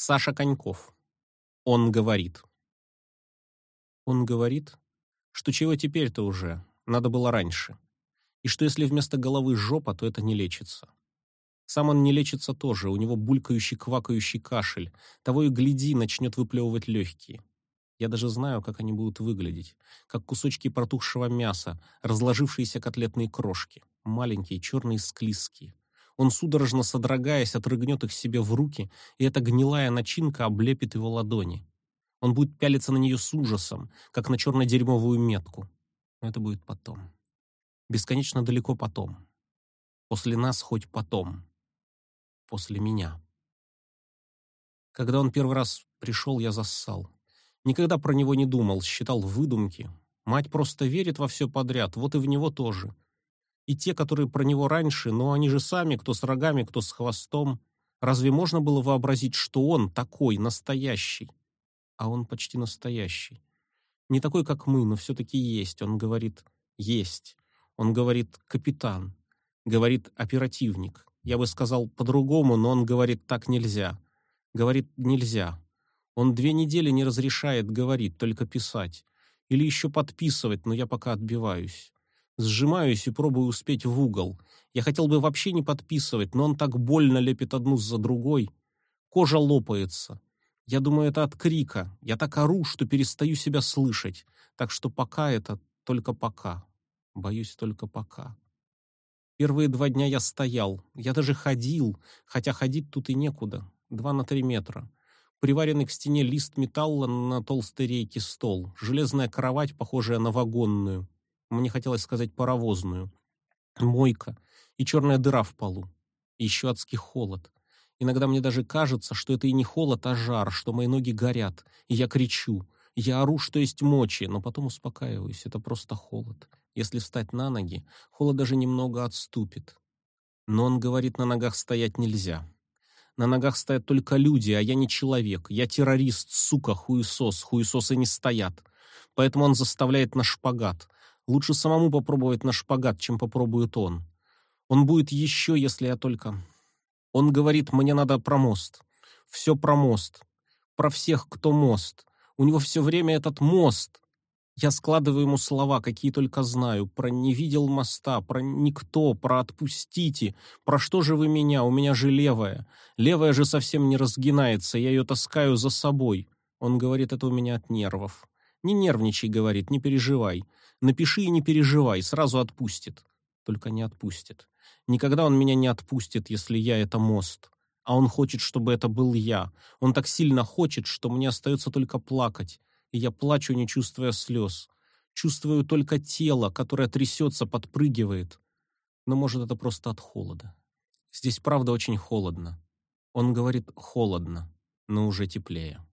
Саша Коньков. Он говорит. Он говорит, что чего теперь-то уже, надо было раньше. И что если вместо головы жопа, то это не лечится. Сам он не лечится тоже, у него булькающий, квакающий кашель. Того и гляди, начнет выплевывать легкие. Я даже знаю, как они будут выглядеть. Как кусочки протухшего мяса, разложившиеся котлетные крошки. Маленькие, черные, склизкие. Он, судорожно содрогаясь, отрыгнет их себе в руки, и эта гнилая начинка облепит его ладони. Он будет пялиться на нее с ужасом, как на черно-дерьмовую метку. Но это будет потом. Бесконечно далеко потом. После нас хоть потом. После меня. Когда он первый раз пришел, я зассал. Никогда про него не думал, считал выдумки. Мать просто верит во все подряд, вот и в него тоже и те, которые про него раньше, но они же сами, кто с рогами, кто с хвостом. Разве можно было вообразить, что он такой, настоящий? А он почти настоящий. Не такой, как мы, но все-таки есть. Он говорит «есть». Он говорит «капитан». Говорит «оперативник». Я бы сказал по-другому, но он говорит «так нельзя». Говорит «нельзя». Он две недели не разрешает говорить, только писать. Или еще подписывать, но я пока отбиваюсь. Сжимаюсь и пробую успеть в угол. Я хотел бы вообще не подписывать, но он так больно лепит одну за другой. Кожа лопается. Я думаю, это от крика. Я так ору, что перестаю себя слышать. Так что пока это только пока. Боюсь только пока. Первые два дня я стоял. Я даже ходил, хотя ходить тут и некуда. Два на три метра. Приваренный к стене лист металла на толстой рейке стол. Железная кровать, похожая на вагонную мне хотелось сказать паровозную, мойка и черная дыра в полу. И еще адский холод. Иногда мне даже кажется, что это и не холод, а жар, что мои ноги горят, и я кричу. Я ору, что есть мочи, но потом успокаиваюсь. Это просто холод. Если встать на ноги, холод даже немного отступит. Но он говорит, на ногах стоять нельзя. На ногах стоят только люди, а я не человек. Я террорист, сука, хуесос. Хуесосы не стоят. Поэтому он заставляет на шпагат. Лучше самому попробовать на шпагат, чем попробует он. Он будет еще, если я только... Он говорит, мне надо про мост. Все про мост. Про всех, кто мост. У него все время этот мост. Я складываю ему слова, какие только знаю. Про «не видел моста», про «никто», про «отпустите». Про «что же вы меня? У меня же левая». Левая же совсем не разгинается, я ее таскаю за собой. Он говорит, это у меня от нервов. «Не нервничай», — говорит, — «не переживай. Напиши и не переживай, сразу отпустит. Только не отпустит. Никогда он меня не отпустит, если я — это мост. А он хочет, чтобы это был я. Он так сильно хочет, что мне остается только плакать. И я плачу, не чувствуя слез. Чувствую только тело, которое трясется, подпрыгивает. Но, может, это просто от холода. Здесь, правда, очень холодно. Он говорит «холодно», но уже теплее.